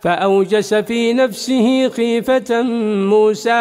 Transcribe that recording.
فأوجس في نفسه خيفة موسى